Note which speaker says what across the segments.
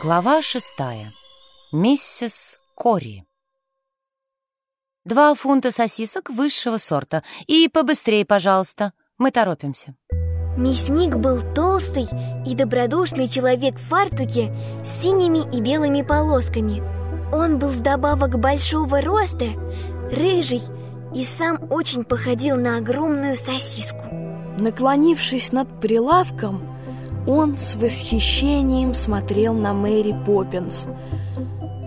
Speaker 1: Глава шестая. Миссис Кори. Два фунта сосисок высшего сорта. И побыстрее, пожалуйста. Мы торопимся.
Speaker 2: Мясник был толстый и добродушный человек в фартуке с синими и белыми полосками. Он был вдобавок большого роста, рыжий и сам очень походил на огромную сосиску.
Speaker 3: Наклонившись над прилавком, он с восхищением смотрел на Мэри Поппинс.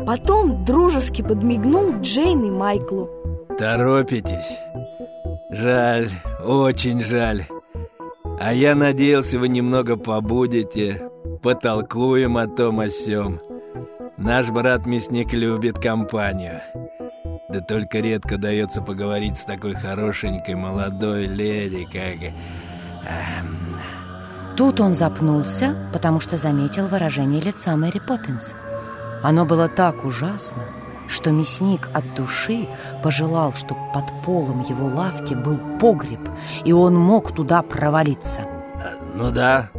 Speaker 3: Потом дружески подмигнул Джейн и Майклу.
Speaker 4: Торопитесь. Жаль, очень жаль. А я надеялся, вы немного побудете, потолкуем о том о сём. Наш брат-мясник любит компанию. Да только редко дается поговорить с такой хорошенькой молодой леди, как... Эм,
Speaker 1: Тут он запнулся, потому что заметил выражение лица Мэри Поппинс. Оно было так ужасно, что мясник от души пожелал, чтобы под полом его лавки был погреб, и он мог туда провалиться.
Speaker 4: Ну да,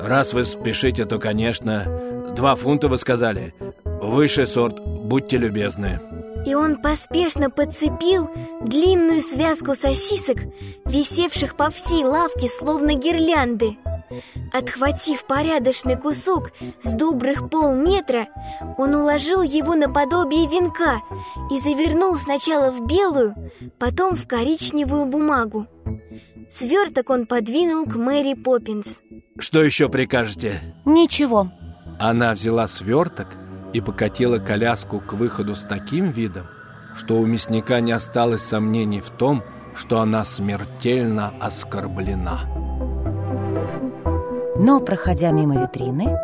Speaker 4: раз вы спешите, то, конечно, два фунта вы сказали. Высший сорт, будьте любезны.
Speaker 2: И он поспешно подцепил длинную связку сосисок, висевших по всей лавке, словно гирлянды. Отхватив порядочный кусок с добрых полметра, он уложил его наподобие венка и завернул сначала в белую, потом в коричневую бумагу. Сверток он подвинул к Мэри Поппинс.
Speaker 4: Что еще прикажете?
Speaker 1: Ничего.
Speaker 4: Она взяла сверток и покатила коляску к выходу с таким видом, что у мясника не осталось сомнений в том, что она смертельно оскорблена.
Speaker 1: Но, проходя мимо витрины,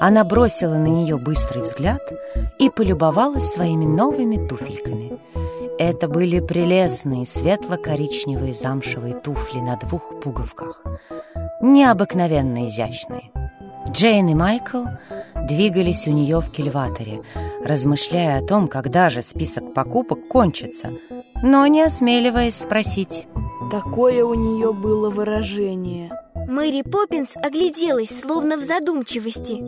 Speaker 1: она бросила на нее быстрый взгляд и полюбовалась своими новыми туфельками. Это были прелестные светло-коричневые замшевые туфли на двух пуговках, необыкновенно изящные. Джейн и Майкл двигались у нее в кильваторе, размышляя о том, когда же список покупок кончится, но не осмеливаясь спросить.
Speaker 3: Такое у нее было выражение.
Speaker 2: Мэри Поппинс огляделась, словно в задумчивости,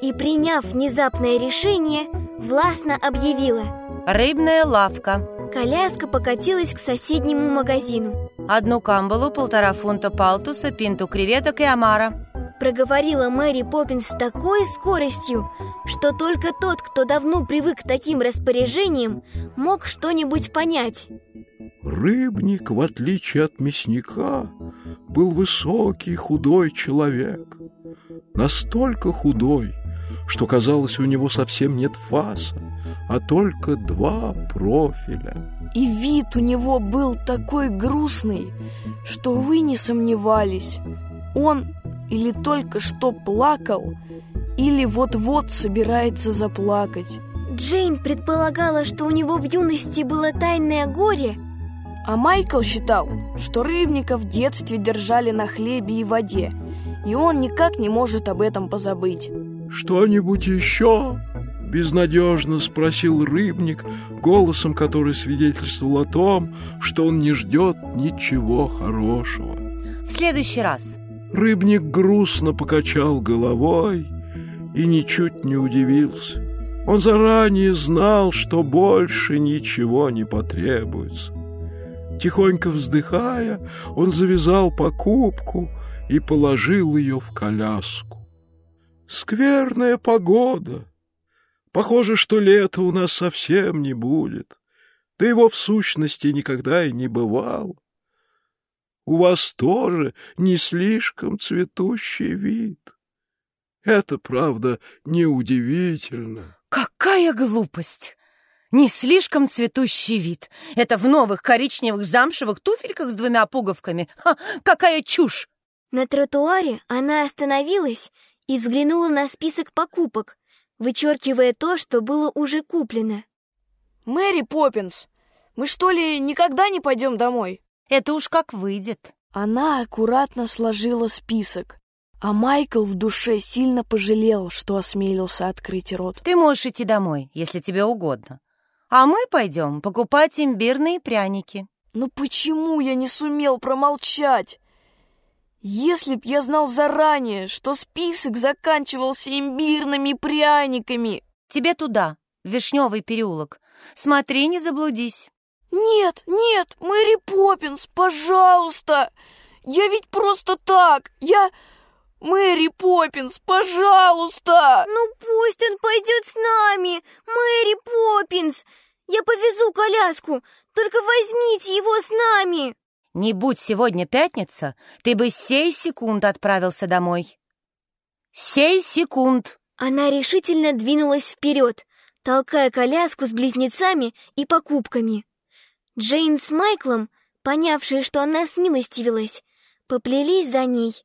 Speaker 2: и, приняв внезапное решение, властно объявила
Speaker 1: «Рыбная лавка».
Speaker 2: Коляска покатилась к соседнему магазину.
Speaker 1: Одну камбалу, полтора фунта палтуса, пинту креветок и омара.
Speaker 2: Проговорила Мэри Поппинс с такой скоростью, что только тот, кто давно привык к таким распоряжениям, мог что-нибудь понять.
Speaker 5: Рыбник, в отличие от мясника, был высокий худой человек. Настолько худой, что казалось, у него совсем нет фаса, а только два профиля.
Speaker 3: И вид у него был такой грустный, что вы не сомневались. Он или только что плакал, или вот-вот собирается заплакать.
Speaker 2: Джейн предполагала, что у него в юности было тайное горе –
Speaker 3: а Майкл считал, что рыбника в детстве держали на хлебе и воде, и он никак не может об этом позабыть.
Speaker 5: «Что-нибудь еще?» – безнадежно спросил рыбник, голосом который свидетельствовал о том, что он не ждет ничего хорошего.
Speaker 1: «В следующий раз».
Speaker 5: Рыбник грустно покачал головой и ничуть не удивился. Он заранее знал, что больше ничего не потребуется. Тихонько вздыхая, он завязал покупку и положил ее в коляску. Скверная погода. Похоже, что лета у нас совсем не будет. Да его в сущности никогда и не бывало. У вас тоже не слишком цветущий вид. Это, правда, неудивительно.
Speaker 1: Какая глупость! Не слишком цветущий вид. Это в новых коричневых замшевых туфельках с двумя пуговками. Ха, какая чушь!
Speaker 2: На тротуаре она остановилась и взглянула на список покупок, вычеркивая то, что было уже куплено.
Speaker 3: «Мэри Поппинс, мы что ли никогда не пойдем домой?»
Speaker 1: «Это уж как выйдет».
Speaker 3: Она аккуратно сложила список, а Майкл в душе сильно пожалел, что осмелился открыть рот.
Speaker 1: «Ты можешь идти домой, если тебе угодно а мы пойдем покупать имбирные пряники.
Speaker 3: Ну почему я не сумел промолчать? Если б я знал заранее, что список заканчивался имбирными пряниками.
Speaker 1: Тебе туда, в Вишневый переулок. Смотри, не заблудись.
Speaker 3: Нет, нет, Мэри Поппинс, пожалуйста. Я ведь просто так. Я... Мэри Поппинс, пожалуйста.
Speaker 2: Ну пусть он пойдет с нами, Мэри Поппинс. Я повезу коляску, только возьмите его с нами.
Speaker 1: Не будь сегодня пятница, ты бы сей секунд отправился домой. Сей секунд.
Speaker 2: Она решительно двинулась вперед, толкая коляску с близнецами и покупками. Джейн с Майклом, понявшие, что она смилостивилась, поплелись за ней,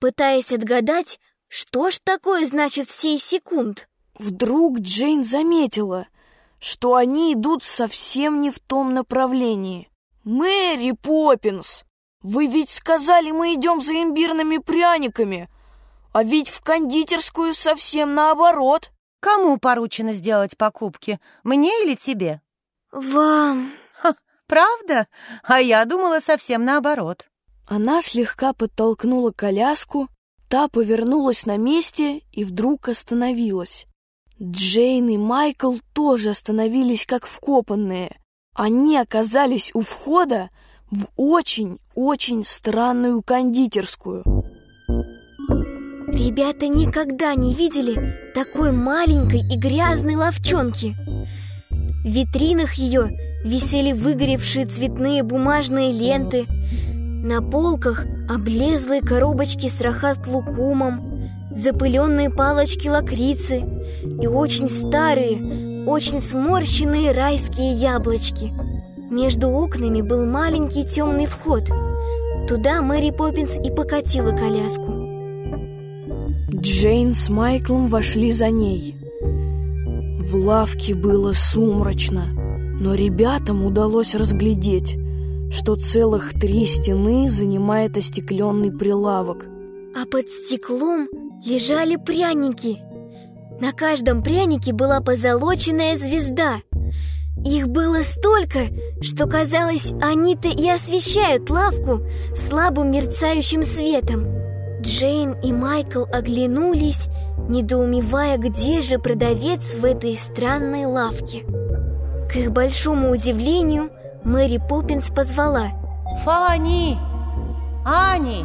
Speaker 2: пытаясь отгадать, что ж такое значит сей секунд.
Speaker 3: Вдруг Джейн заметила, что они идут совсем не в том направлении. «Мэри Поппинс, вы ведь сказали, мы идем за имбирными пряниками, а ведь в кондитерскую совсем наоборот».
Speaker 1: Кому поручено сделать покупки, мне или тебе?
Speaker 2: Вам.
Speaker 1: Ха, правда? А я думала совсем наоборот.
Speaker 3: Она слегка подтолкнула коляску, та повернулась на месте и вдруг остановилась. Джейн и Майкл тоже остановились как вкопанные. Они оказались у входа в очень-очень странную кондитерскую.
Speaker 2: Ребята никогда не видели такой маленькой и грязной ловчонки. В витринах ее висели выгоревшие цветные бумажные ленты, на полках облезлые коробочки с рахат-лукумом, запыленные палочки лакрицы и очень старые, очень сморщенные райские яблочки. Между окнами был маленький темный вход. Туда Мэри Поппинс и покатила коляску.
Speaker 3: Джейн с Майклом вошли за ней. В лавке было сумрачно, но ребятам удалось разглядеть, что целых три стены занимает остекленный прилавок.
Speaker 2: А под стеклом лежали пряники. На каждом прянике была позолоченная звезда. Их было столько, что казалось, они-то и освещают лавку слабым мерцающим светом. Джейн и Майкл оглянулись, недоумевая, где же продавец в этой странной лавке. К их большому удивлению, Мэри Поппинс позвала.
Speaker 1: «Фанни! Ани!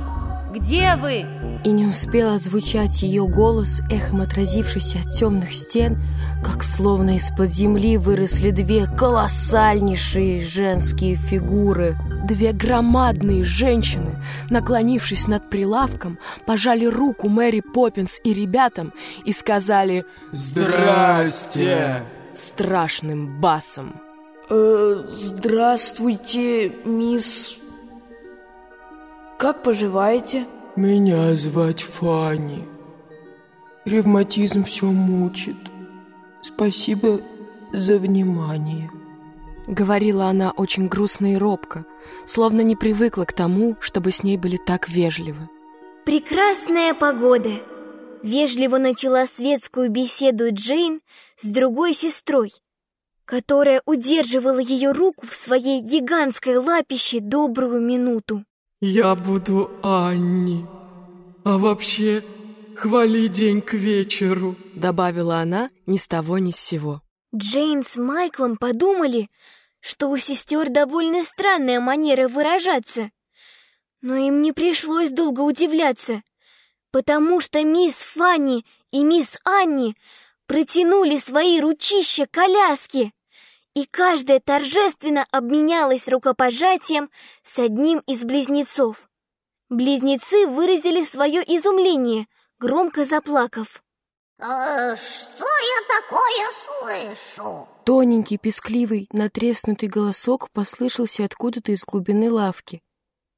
Speaker 1: Где вы?»
Speaker 6: И не успел озвучать ее голос, эхом отразившийся от темных стен, как словно из-под земли выросли две колоссальнейшие женские фигуры. Две громадные женщины, наклонившись над прилавком, пожали руку Мэри Поппинс и ребятам и сказали
Speaker 7: «Здрасте!»
Speaker 6: страшным басом.
Speaker 3: Э, здравствуйте, мисс... Как поживаете?
Speaker 7: Меня звать Фанни. Ревматизм все мучит. Спасибо за внимание.
Speaker 6: Говорила она очень грустно и робко, словно не привыкла к тому, чтобы с ней были так вежливы.
Speaker 2: Прекрасная погода. Вежливо начала светскую беседу Джейн с другой сестрой, которая удерживала ее руку в своей гигантской лапище добрую минуту.
Speaker 7: Я буду Анни. А вообще, хвали день к вечеру.
Speaker 6: Добавила она ни с того ни с сего.
Speaker 2: Джейн с Майклом подумали, что у сестер довольно странная манера выражаться. Но им не пришлось долго удивляться, потому что мисс Фанни и мисс Анни протянули свои ручища коляски, и каждая торжественно обменялась рукопожатием с одним из близнецов. Близнецы выразили свое изумление, громко заплакав.
Speaker 8: «Э, «Что я такое слышу?»
Speaker 6: Тоненький, пескливый, натреснутый голосок послышался откуда-то из глубины лавки.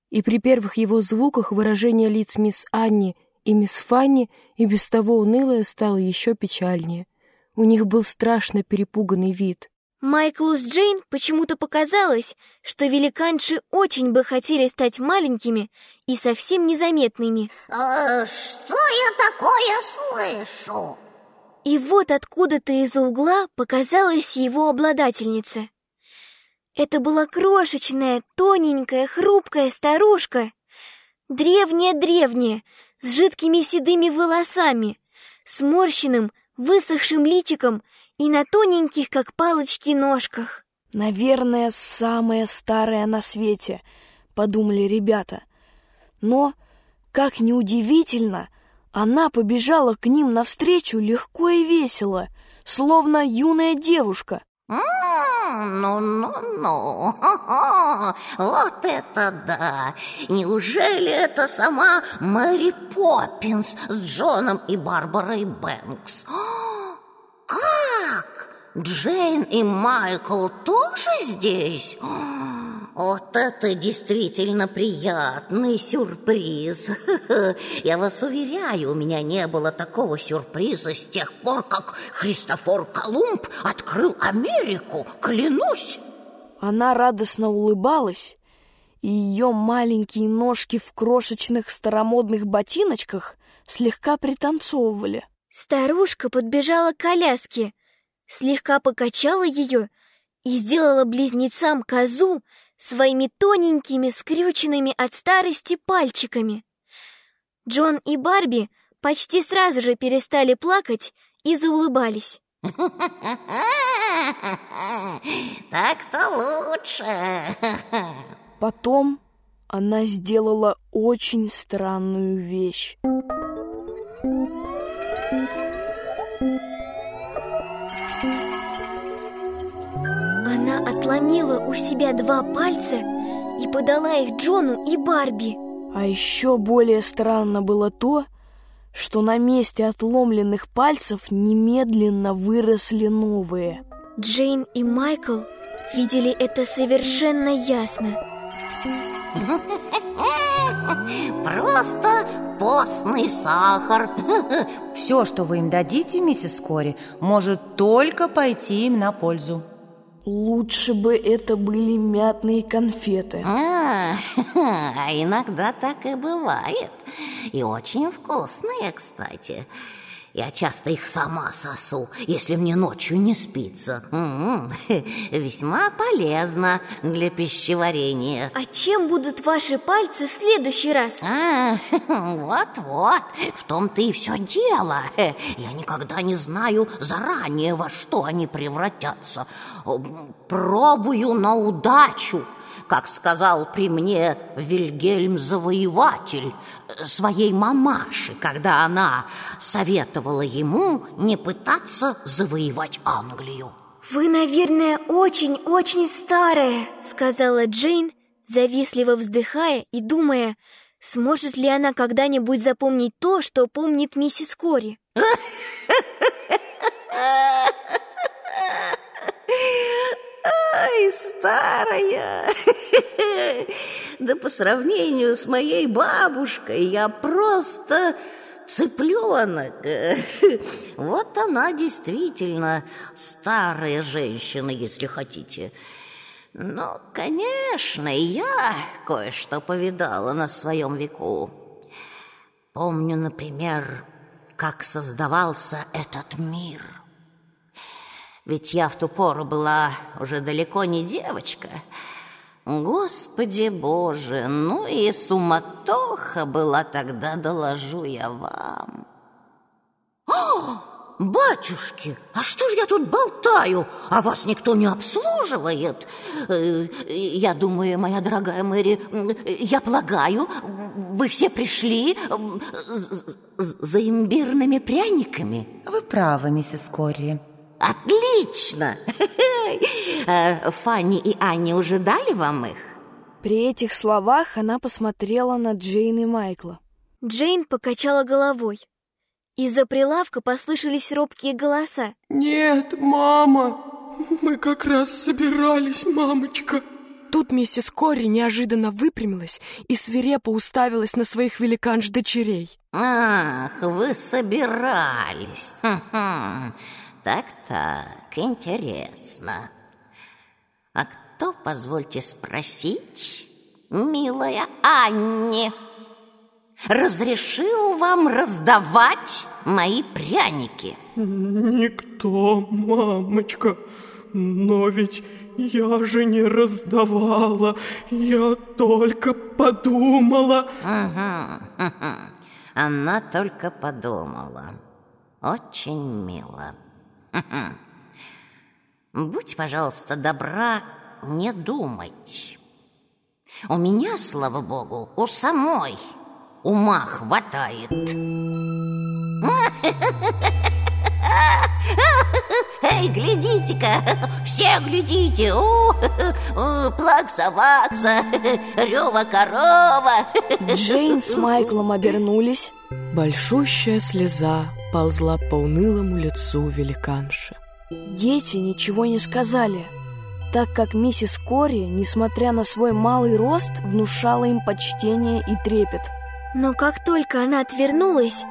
Speaker 6: И при первых его звуках выражение лиц мисс Анни и мисс Фанни и без того унылое стало еще печальнее. У них был страшно перепуганный вид.
Speaker 2: Майклу с Джейн почему-то показалось, что великанши очень бы хотели стать маленькими и совсем незаметными.
Speaker 8: «Э, «Что я такое слышу?»
Speaker 2: И вот откуда-то из-за угла показалась его обладательница. Это была крошечная, тоненькая, хрупкая старушка. Древняя-древняя, с жидкими седыми волосами, сморщенным, высохшим личиком и на тоненьких, как палочки, ножках.
Speaker 3: Наверное, самая старая на свете, подумали ребята. Но, как неудивительно, она побежала к ним навстречу легко и весело, словно юная девушка.
Speaker 8: Ну-ну-ну, вот это да! Неужели это сама Мэри Поппинс с Джоном и Барбарой Бэнкс? Как? Джейн и Майкл тоже здесь? Вот это действительно приятный сюрприз. Я вас уверяю, у меня не было такого сюрприза с тех пор, как Христофор Колумб открыл Америку, клянусь.
Speaker 3: Она радостно улыбалась, и ее маленькие ножки в крошечных старомодных ботиночках слегка пританцовывали.
Speaker 2: Старушка подбежала к коляске, слегка покачала ее и сделала близнецам козу своими тоненькими, скрюченными от старости пальчиками. Джон и Барби почти сразу же перестали плакать и заулыбались.
Speaker 8: Так-то лучше.
Speaker 3: Потом она сделала очень странную вещь.
Speaker 2: Отломила у себя два пальца и подала их Джону и Барби.
Speaker 3: А еще более странно было то, что на месте отломленных пальцев немедленно выросли новые.
Speaker 2: Джейн и Майкл видели это совершенно ясно.
Speaker 8: Просто постный сахар.
Speaker 1: Все, что вы им дадите, миссис Кори, может только пойти им на пользу.
Speaker 3: Лучше бы это были мятные конфеты.
Speaker 8: А, а иногда так и бывает. И очень вкусные, кстати. Я часто их сама сосу, если мне ночью не спится. М -м, весьма полезно для пищеварения.
Speaker 2: А чем будут ваши пальцы в следующий раз?
Speaker 8: А, вот-вот, в том-то и все дело. Я никогда не знаю заранее, во что они превратятся. Пробую на удачу как сказал при мне Вильгельм Завоеватель своей мамаше, когда она советовала ему не пытаться завоевать Англию.
Speaker 2: «Вы, наверное, очень-очень старая», — сказала Джейн, завистливо вздыхая и думая, сможет ли она когда-нибудь запомнить то, что помнит миссис Кори.
Speaker 8: старая! Да по сравнению с моей бабушкой я просто цыпленок. Вот она действительно старая женщина, если хотите. Но, конечно, я кое-что повидала на своем веку. Помню, например, как создавался этот мир – ведь я в ту пору была уже далеко не девочка. Господи Боже, ну и суматоха была тогда, доложу я вам. О, батюшки, а что ж я тут болтаю, а вас никто не обслуживает? Э, я думаю, моя дорогая Мэри, я полагаю, вы все пришли за имбирными пряниками?
Speaker 1: Вы правы, миссис Корри.
Speaker 8: Отлично! Э, Фанни и Анни уже дали вам их?
Speaker 3: При этих словах она посмотрела на Джейн и Майкла.
Speaker 2: Джейн покачала головой. Из-за прилавка послышались робкие голоса.
Speaker 7: Нет, мама, мы как раз собирались, мамочка.
Speaker 6: Тут миссис Кори неожиданно выпрямилась и свирепо уставилась на своих великанш-дочерей.
Speaker 8: Ах, вы собирались. Так-так, интересно. А кто, позвольте спросить, милая Анни, разрешил вам раздавать мои пряники?
Speaker 7: Никто, мамочка. но ведь я же не раздавала, я только подумала.
Speaker 8: Ага, ага. Она только подумала. Очень мило. Будь, пожалуйста, добра не думать. У меня, слава богу, у самой ума хватает. Эй, глядите-ка, все глядите. О, о, плакса-вакса, рева корова.
Speaker 3: Джейн с Майклом обернулись.
Speaker 6: Большущая слеза ползла по унылому лицу великанши.
Speaker 3: Дети ничего не сказали, так как миссис Кори, несмотря на свой малый рост, внушала им почтение и трепет.
Speaker 2: Но как только она отвернулась,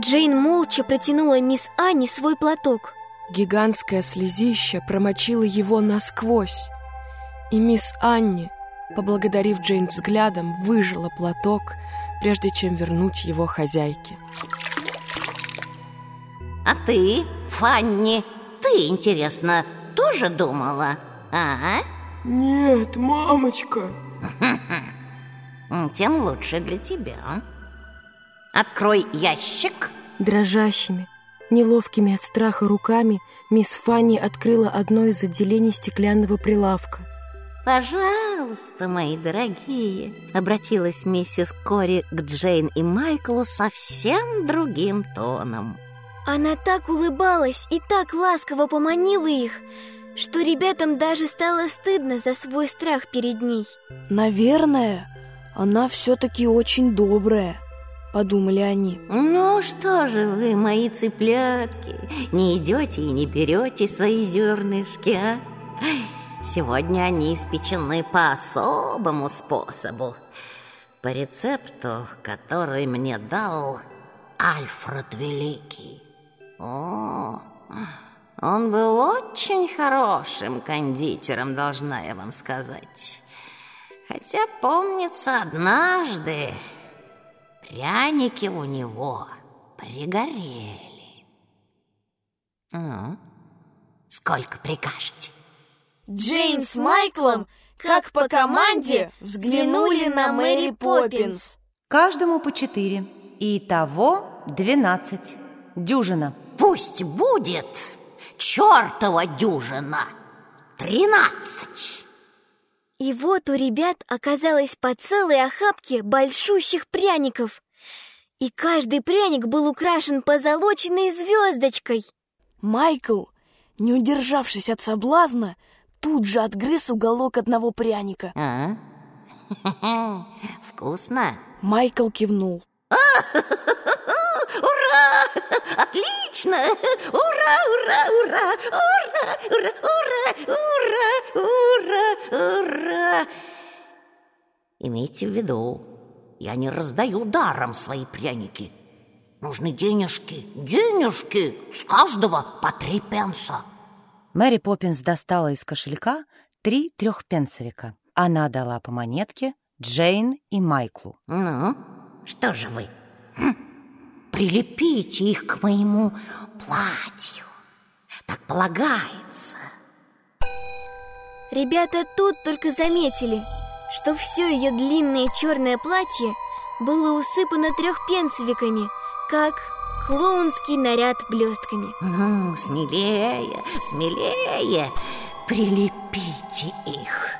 Speaker 2: Джейн молча протянула мисс Анни свой платок.
Speaker 6: Гигантское слезище промочило его насквозь. И мисс Анни, поблагодарив Джейн взглядом, выжила платок, прежде чем вернуть его хозяйке.
Speaker 8: А ты, Фанни, ты, интересно, тоже думала? А?
Speaker 7: Нет, мамочка.
Speaker 8: Тем лучше для тебя. Открой ящик.
Speaker 6: Дрожащими, неловкими от страха руками мисс Фанни открыла одно из отделений стеклянного прилавка.
Speaker 8: Пожалуйста, мои дорогие, обратилась миссис Кори к Джейн и Майклу совсем другим тоном.
Speaker 2: Она так улыбалась и так ласково поманила их, что ребятам даже стало стыдно за свой страх перед ней.
Speaker 3: Наверное, она все-таки очень добрая, подумали они.
Speaker 8: Ну что же вы, мои цыплятки, не идете и не берете свои зернышки, а? Сегодня они испечены по особому способу, по рецепту, который мне дал Альфред Великий. О, он был очень хорошим кондитером, должна я вам сказать. Хотя, помнится, однажды пряники у него пригорели. Ну, сколько прикажете?
Speaker 2: Джейн с Майклом, как по команде, взглянули на Мэри Поппинс.
Speaker 1: Каждому по четыре. И того двенадцать. Дюжина.
Speaker 8: Пусть будет чертова дюжина. Тринадцать.
Speaker 2: И вот у ребят оказалось по целой охапке большущих пряников. И каждый пряник был украшен позолоченной звездочкой.
Speaker 3: Майкл, не удержавшись от соблазна, тут же отгрыз уголок одного пряника.
Speaker 8: А? Вкусно?
Speaker 3: Майкл кивнул.
Speaker 8: Ура! Отлично! Ура, ура, ура! Ура, ура, ура, ура, ура, ура! Имейте в виду, я не раздаю даром свои пряники. Нужны денежки, денежки, с каждого по три пенса.
Speaker 1: Мэри Поппинс достала из кошелька три трехпенсовика. Она дала по монетке Джейн и Майклу.
Speaker 8: Ну, что же вы? Хм, Прилепите их к моему платью. Так полагается.
Speaker 2: Ребята тут только заметили, что все ее длинное черное платье было усыпано трехпенсовиками, как клоунский наряд блестками.
Speaker 8: Ну, смелее, смелее, прилепите их.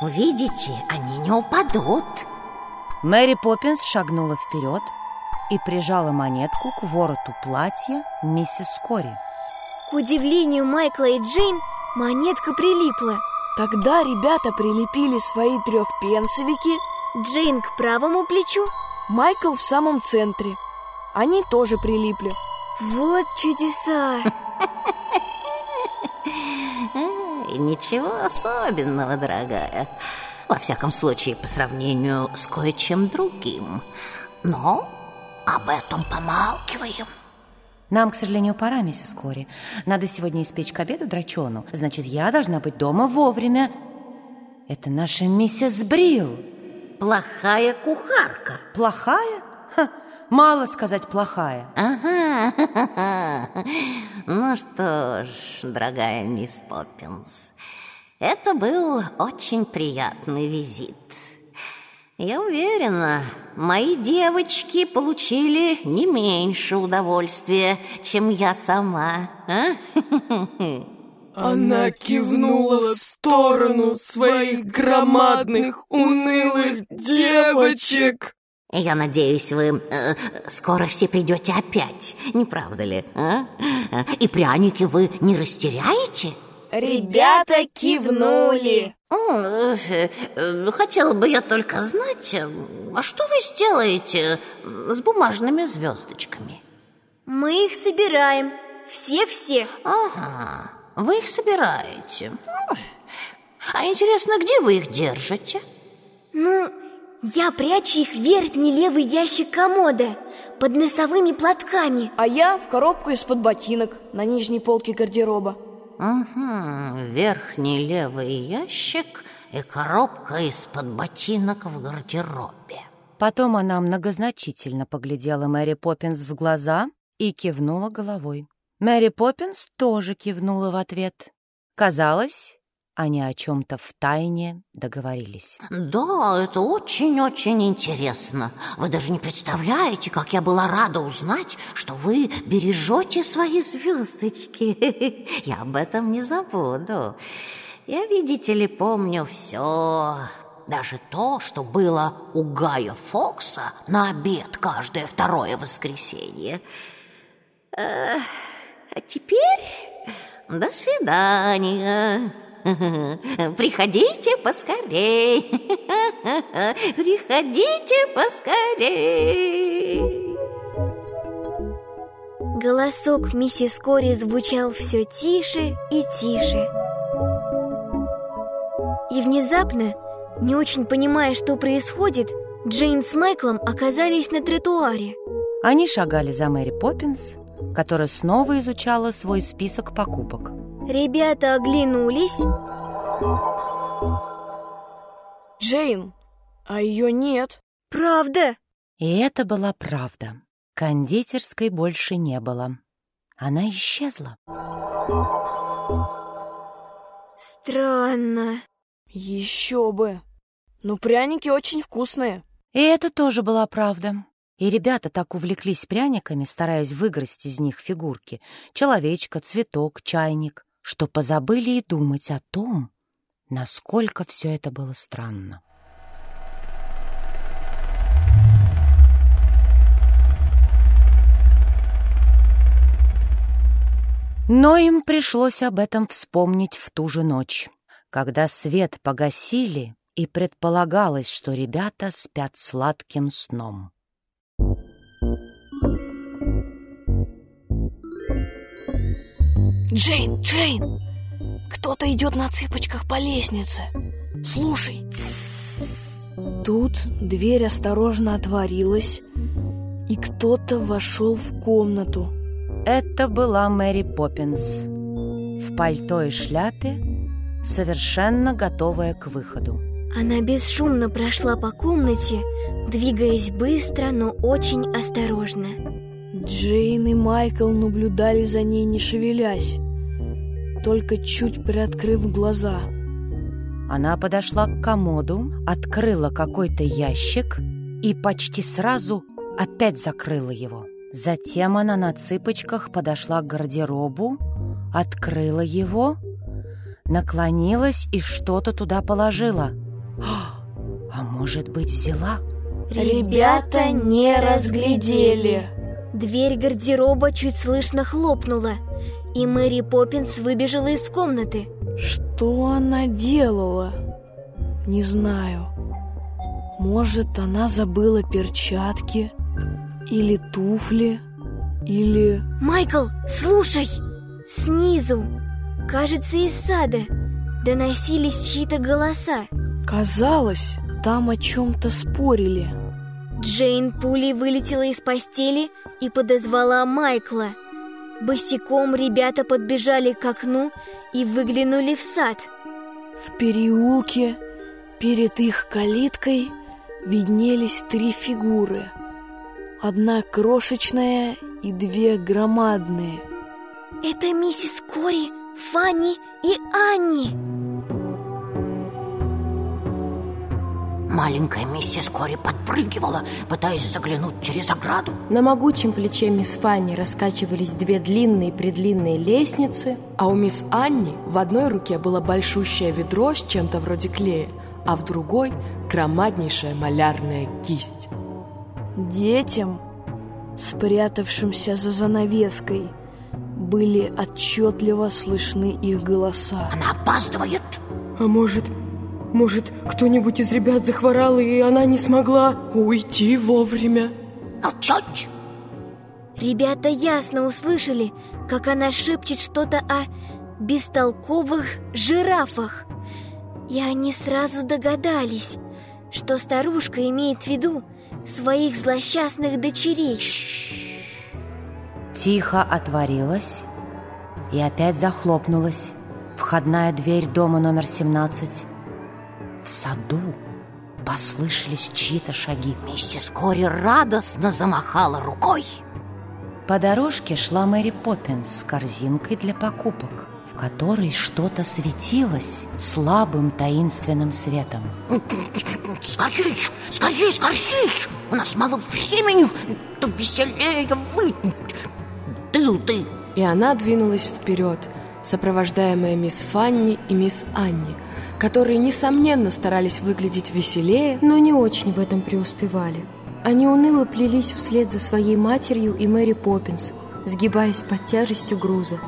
Speaker 8: Увидите, они не упадут.
Speaker 1: Мэри Поппинс шагнула вперед и прижала монетку к вороту платья миссис Кори.
Speaker 2: К удивлению Майкла и Джейн, монетка прилипла.
Speaker 3: Тогда ребята прилепили свои трехпенсовики,
Speaker 2: Джейн к правому плечу.
Speaker 3: Майкл в самом центре. Они тоже прилипли.
Speaker 2: Вот чудеса!
Speaker 8: Ничего особенного, дорогая. Во всяком случае, по сравнению с кое-чем другим. Но об этом помалкиваем.
Speaker 1: Нам, к сожалению, пора, миссис Кори. Надо сегодня испечь к обеду драчону. Значит, я должна быть дома вовремя. Это наша миссис Брил.
Speaker 8: Плохая кухарка.
Speaker 1: Плохая? Ха, мало сказать плохая.
Speaker 8: Ага, Ну что ж, дорогая мисс Поппинс, это был очень приятный визит. Я уверена, мои девочки получили не меньше удовольствия, чем я сама. А?
Speaker 7: Она кивнула в сторону своих громадных унылых девочек.
Speaker 8: Я надеюсь, вы э, скоро все придете опять, не правда ли? А? И пряники вы не растеряете?
Speaker 2: Ребята кивнули.
Speaker 8: Э, э, хотела бы я только знать, а что вы сделаете с бумажными звездочками?
Speaker 2: Мы их собираем. Все-все.
Speaker 8: Ага, вы их собираете. А интересно, где вы их держите?
Speaker 2: Ну, я прячу их в верхний левый ящик комода под носовыми платками.
Speaker 3: А я в коробку из-под ботинок на нижней полке гардероба.
Speaker 8: Угу, верхний левый ящик и коробка из-под ботинок в гардеробе.
Speaker 1: Потом она многозначительно поглядела Мэри Поппинс в глаза и кивнула головой. Мэри Поппинс тоже кивнула в ответ. Казалось, они о чем-то втайне договорились.
Speaker 8: Да, это очень-очень интересно. Вы даже не представляете, как я была рада узнать, что вы бережете свои звездочки. Я об этом не забуду. Я, видите ли, помню все. Даже то, что было у Гая Фокса на обед каждое второе воскресенье. А теперь до свидания. Приходите поскорей. Приходите поскорей.
Speaker 2: Голосок миссис Кори звучал все тише и тише. И внезапно, не очень понимая, что происходит, Джейн с Майклом оказались на тротуаре.
Speaker 1: Они шагали за Мэри Поппинс, которая снова изучала свой список покупок.
Speaker 2: Ребята оглянулись.
Speaker 3: Джейн, а ее нет.
Speaker 2: Правда?
Speaker 1: И это была правда. Кондитерской больше не было. Она исчезла.
Speaker 2: Странно.
Speaker 3: Еще бы. Но пряники очень вкусные.
Speaker 1: И это тоже была правда. И ребята так увлеклись пряниками, стараясь выгрызть из них фигурки. Человечка, цветок, чайник что позабыли и думать о том, насколько все это было странно. Но им пришлось об этом вспомнить в ту же ночь, когда свет погасили, и предполагалось, что ребята спят сладким сном.
Speaker 3: Джейн, Джейн! Кто-то идет на цыпочках по лестнице. Слушай. Тут дверь осторожно отворилась, и кто-то вошел в комнату.
Speaker 1: Это была Мэри Поппинс в пальто и шляпе, совершенно готовая к выходу.
Speaker 2: Она бесшумно прошла по комнате, двигаясь быстро, но очень осторожно.
Speaker 3: Джейн и Майкл наблюдали за ней, не шевелясь только чуть приоткрыв глаза.
Speaker 1: Она подошла к комоду, открыла какой-то ящик и почти сразу опять закрыла его. Затем она на цыпочках подошла к гардеробу, открыла его, наклонилась и что-то туда положила. А может быть, взяла?
Speaker 2: Ребята не разглядели. Дверь гардероба чуть слышно хлопнула, и Мэри Поппинс выбежала из комнаты.
Speaker 3: Что она делала? Не знаю. Может, она забыла перчатки или туфли, или...
Speaker 2: Майкл, слушай! Снизу, кажется, из сада доносились чьи-то голоса.
Speaker 3: Казалось, там о чем-то спорили.
Speaker 2: Джейн пулей вылетела из постели и подозвала Майкла – Босиком ребята подбежали к окну и выглянули в сад.
Speaker 3: В переулке перед их калиткой виднелись три фигуры. Одна крошечная и две громадные.
Speaker 2: Это миссис Кори, Фанни и Анни.
Speaker 8: Маленькая миссис Кори подпрыгивала, пытаясь заглянуть через ограду.
Speaker 6: На могучем плече мисс Фанни раскачивались две длинные-предлинные лестницы,
Speaker 3: а у мисс Анни в одной руке было большущее ведро с чем-то вроде клея, а в другой – громаднейшая малярная кисть. Детям, спрятавшимся за занавеской, были отчетливо слышны их голоса.
Speaker 8: Она опаздывает!
Speaker 6: А может, может, кто-нибудь из ребят захворал, и она не смогла уйти вовремя?
Speaker 8: Молчать!
Speaker 2: Ребята ясно услышали, как она шепчет что-то о бестолковых жирафах. И они сразу догадались, что старушка имеет в виду своих злосчастных дочерей.
Speaker 1: Тихо отворилась и опять захлопнулась входная дверь дома номер 17. В саду послышались чьи-то шаги.
Speaker 8: Миссис Кори радостно замахала рукой.
Speaker 1: По дорожке шла Мэри Поппинс с корзинкой для покупок, в которой что-то светилось слабым таинственным светом.
Speaker 8: Скорей, скорей, скорей! У нас мало времени, то веселее вытянуть. Ты, ты!
Speaker 3: И она двинулась вперед, сопровождаемая мисс Фанни и мисс Анни, которые, несомненно, старались выглядеть веселее,
Speaker 6: но не очень в этом преуспевали. Они уныло плелись вслед за своей матерью и Мэри Поппинс, сгибаясь под тяжестью груза.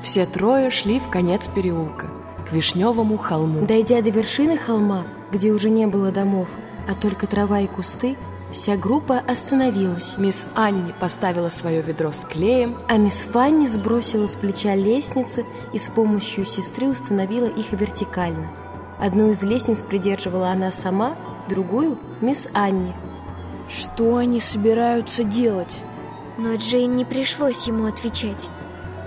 Speaker 3: Все трое шли в конец переулка, к Вишневому холму.
Speaker 6: Дойдя до вершины холма, где уже не было домов, а только трава и кусты, вся группа остановилась.
Speaker 3: Мисс Анни поставила свое ведро с клеем,
Speaker 6: а мисс Фанни сбросила с плеча лестницы и с помощью сестры установила их вертикально. Одну из лестниц придерживала она сама, другую – мисс Анни.
Speaker 3: Что они собираются делать?
Speaker 2: Но Джейн не пришлось ему отвечать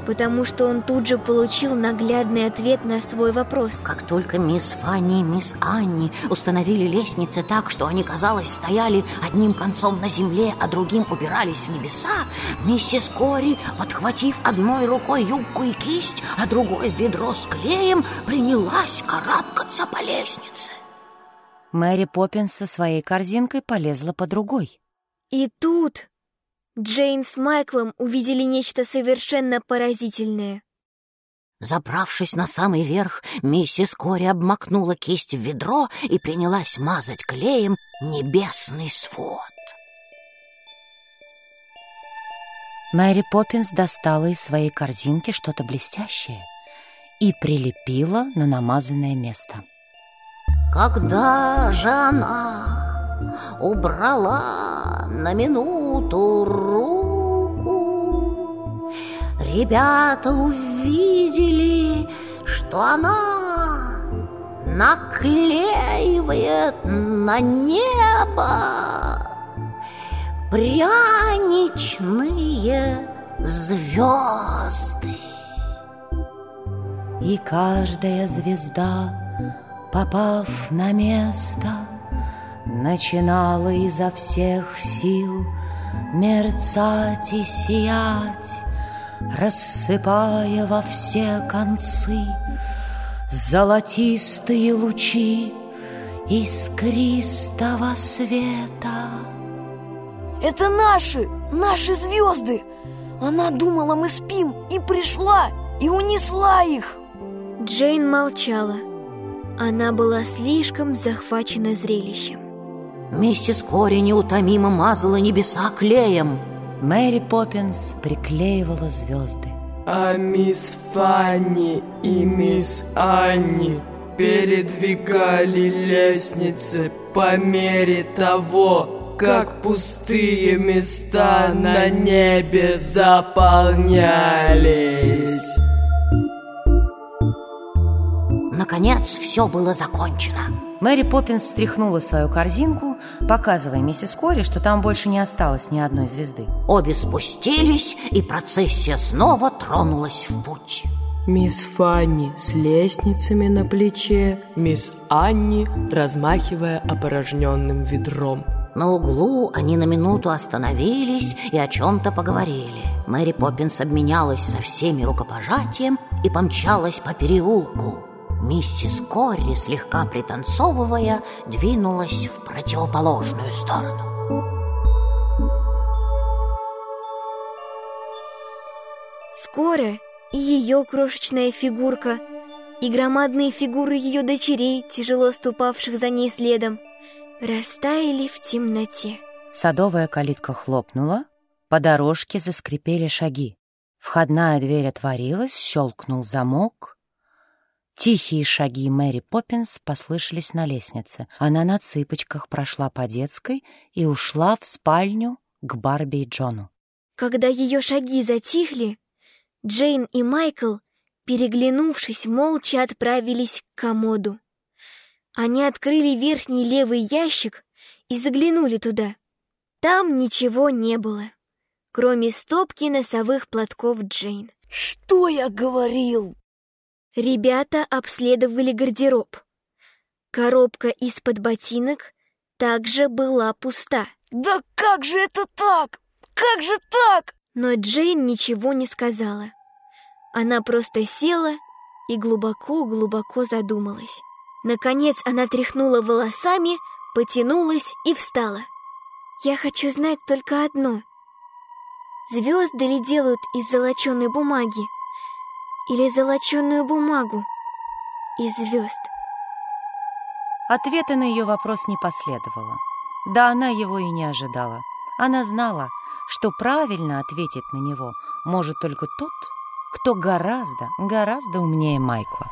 Speaker 2: потому что он тут же получил наглядный ответ на свой вопрос.
Speaker 8: Как только мисс Фанни и мисс Анни установили лестницы так, что они, казалось, стояли одним концом на земле, а другим убирались в небеса, миссис Кори, подхватив одной рукой юбку и кисть, а другой ведро с клеем, принялась карабкаться по лестнице.
Speaker 1: Мэри Поппинс со своей корзинкой полезла по другой.
Speaker 2: И тут Джейн с Майклом увидели нечто совершенно поразительное.
Speaker 8: Забравшись на самый верх, миссис Кори обмакнула кисть в ведро и принялась мазать клеем небесный свод.
Speaker 1: Мэри Поппинс достала из своей корзинки что-то блестящее и прилепила на намазанное место.
Speaker 8: Когда же она убрала на минуту руку. Ребята увидели, что она наклеивает на небо пряничные звезды.
Speaker 1: И каждая звезда, попав на место, Начинала изо всех сил мерцать и сиять, Рассыпая во все концы Золотистые лучи искристого света.
Speaker 3: Это наши, наши звезды! Она думала, мы спим, и пришла, и унесла их!
Speaker 2: Джейн молчала. Она была слишком захвачена зрелищем.
Speaker 8: Миссис Кори неутомимо мазала небеса клеем.
Speaker 1: Мэри Поппинс приклеивала звезды.
Speaker 7: А мисс Фанни и мисс Анни передвигали лестницы по мере того, как пустые места на небе заполнялись.
Speaker 8: Наконец все было закончено.
Speaker 1: Мэри Поппинс встряхнула свою корзинку, показывая миссис Кори, что там больше не осталось ни одной звезды.
Speaker 8: Обе спустились, и процессия снова тронулась в путь.
Speaker 3: Мисс Фанни с лестницами на плече, мисс Анни, размахивая опорожненным ведром.
Speaker 8: На углу они на минуту остановились и о чем-то поговорили. Мэри Поппинс обменялась со всеми рукопожатием и помчалась по переулку. Миссис Корри, слегка пританцовывая, двинулась в противоположную сторону.
Speaker 2: Скоро и ее крошечная фигурка, и громадные фигуры ее дочерей, тяжело ступавших за ней следом, растаяли в темноте.
Speaker 1: Садовая калитка хлопнула, по дорожке заскрипели шаги. Входная дверь отворилась, щелкнул замок. Тихие шаги Мэри Поппинс послышались на лестнице. Она на цыпочках прошла по детской и ушла в спальню к Барби и Джону.
Speaker 2: Когда ее шаги затихли, Джейн и Майкл, переглянувшись, молча отправились к комоду. Они открыли верхний левый ящик и заглянули туда. Там ничего не было, кроме стопки носовых платков Джейн.
Speaker 3: Что я говорил?
Speaker 2: Ребята обследовали гардероб. Коробка из-под ботинок также была пуста.
Speaker 3: Да как же это так? Как же так?
Speaker 2: Но Джейн ничего не сказала. Она просто села и глубоко-глубоко задумалась. Наконец она тряхнула волосами, потянулась и встала. «Я хочу знать только одно. Звезды ли делают из золоченой бумаги? Или золоченую бумагу из звезд?»
Speaker 1: Ответа на ее вопрос не последовало. Да она его и не ожидала. Она знала, что правильно ответить на него может только тот, кто гораздо, гораздо умнее Майкла.